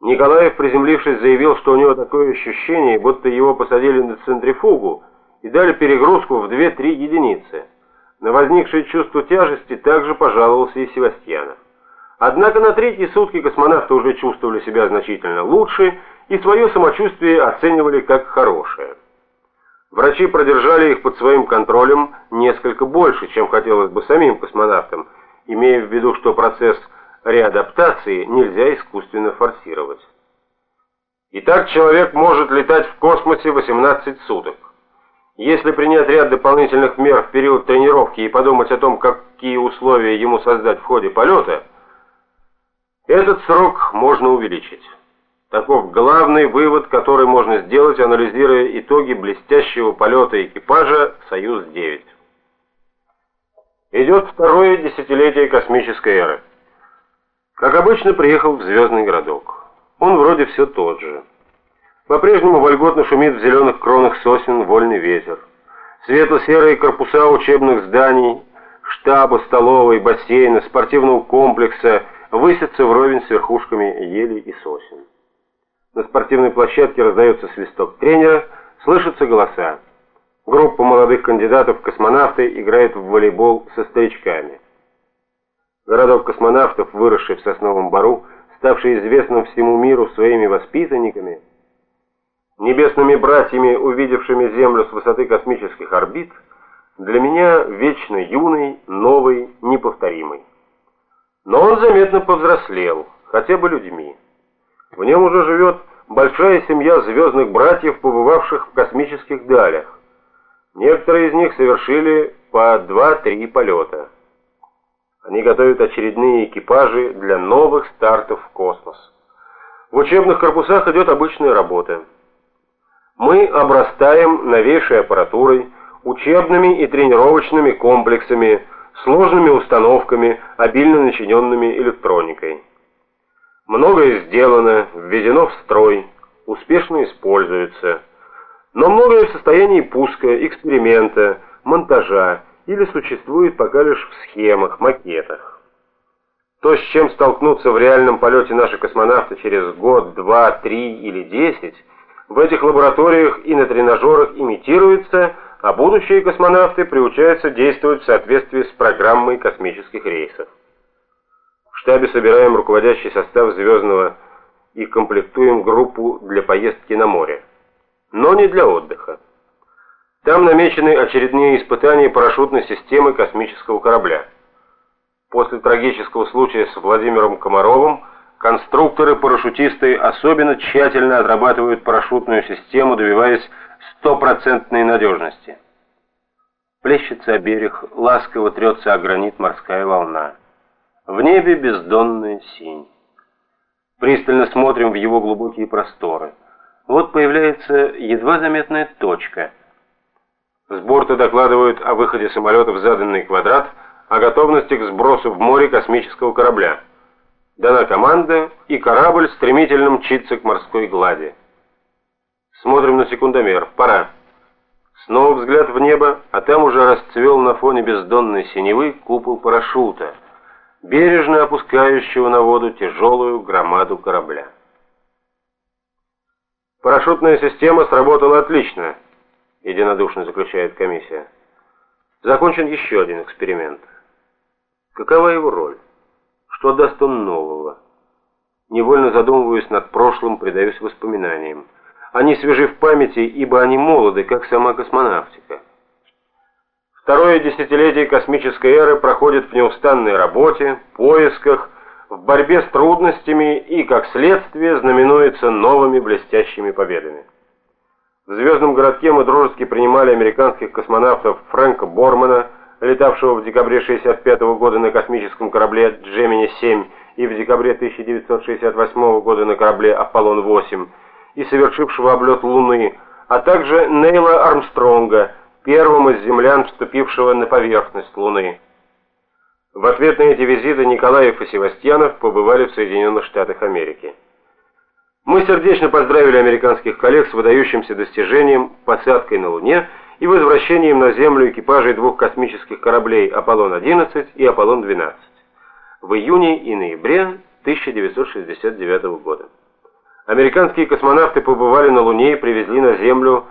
Николаев, приземлившись, заявил, что у него такое ощущение, будто его посадили на центрифугу и дали перегрузку в 2-3 единицы. На возникшее чувство тяжести также пожаловался и Севастьянов. Однако на третьи сутки космонавты уже чувствовали себя значительно лучше и свое самочувствие оценивали как хорошее. Врачи продержали их под своим контролем несколько больше, чем хотелось бы самим космонавтам, имея в виду, что процесс реадаптации нельзя искусственно форсировать. Итак, человек может летать в космосе 18 суток. Если принять ряд дополнительных мер в период тренировки и подумать о том, какие условия ему создать в ходе полета, этот срок можно увеличить. Таков главный вывод, который можно сделать, анализируя итоги блестящего полета экипажа «Союз-9». Идет второе десятилетие космической эры. Как обычно, приехал в звездный городок. Он вроде все тот же. По-прежнему вольготно шумит в зеленых кронах сосен вольный ветер. Светло-серые корпуса учебных зданий, штаба, столовой, бассейна, спортивного комплекса высятся вровень с верхушками елей и сосен. На спортивной площадке раздается свисток тренера, слышатся голоса. Группа молодых кандидатов в космонавты играет в волейбол со старичками. Городок космонавтов, выросший в Сосновом Бару, ставший известным всему миру своими воспитанниками, небесными братьями, увидевшими Землю с высоты космических орбит, для меня вечно юный, новый, неповторимый. Но он заметно повзрослел, хотя бы людьми. В нем уже живет большая семья звездных братьев, побывавших в космических далях. Некоторые из них совершили по 2-3 полета. Они готовят очередные экипажи для новых стартов в космос. В учебных корпусах идет обычная работа. Мы обрастаем новейшей аппаратурой, учебными и тренировочными комплексами, сложными установками, обильно начиненными электроникой. Многое сделано, введено в строй, успешно используется. Но многое в состоянии пуска, эксперимента, монтажа, или существует пока лишь в схемах, макетах. То, с чем столкнутся в реальном полете наши космонавты через год, два, три или десять, в этих лабораториях и на тренажерах имитируется, а будущие космонавты приучаются действовать в соответствии с программой космических рейсов. В штабе собираем руководящий состав звездного и комплектуем группу для поездки на море. Но не для отдыха. Там намечены очередные испытания парашютной системы космического корабля. После трагического случая с Владимиром Комаровым конструкторы-парашютисты особенно тщательно отрабатывают парашютную систему, добиваясь стопроцентной надежности. Плещется о берег, ласково трется о гранит морская волна. В небе бездонная синь. Пристально смотрим в его глубокие просторы. Вот появляется едва заметная точка – с борта докладывают о выходе самолета в заданный квадрат, о готовности к сбросу в море космического корабля. Дана команда, и корабль стремительно мчится к морской глади. Смотрим на секундомер. Пора. Снова взгляд в небо, а там уже расцвел на фоне бездонной синевы купол парашюта, бережно опускающего на воду тяжелую громаду корабля. Парашютная система сработала отлично единодушно заключает комиссия. Закончен еще один эксперимент. Какова его роль? Что даст он нового? Невольно задумываюсь над прошлым, предаюсь воспоминаниям. Они свежи в памяти, ибо они молоды, как сама космонавтика. Второе десятилетие космической эры проходит в неустанной работе, поисках, в борьбе с трудностями и, как следствие, знаменуется новыми блестящими победами. В звездном городке мы дружески принимали американских космонавтов Фрэнка Бормана, летавшего в декабре 1965 года на космическом корабле «Джемини-7» и в декабре 1968 года на корабле «Аполлон-8» и совершившего облет Луны, а также Нейла Армстронга, первым из землян, вступившего на поверхность Луны. В ответ на эти визиты Николаев и Севастьянов побывали в Соединенных Штатах Америки. Мы сердечно поздравили американских коллег с выдающимся достижением, посадкой на Луне и возвращением на Землю экипажей двух космических кораблей «Аполлон-11» и «Аполлон-12» в июне и ноябре 1969 года. Американские космонавты побывали на Луне и привезли на Землю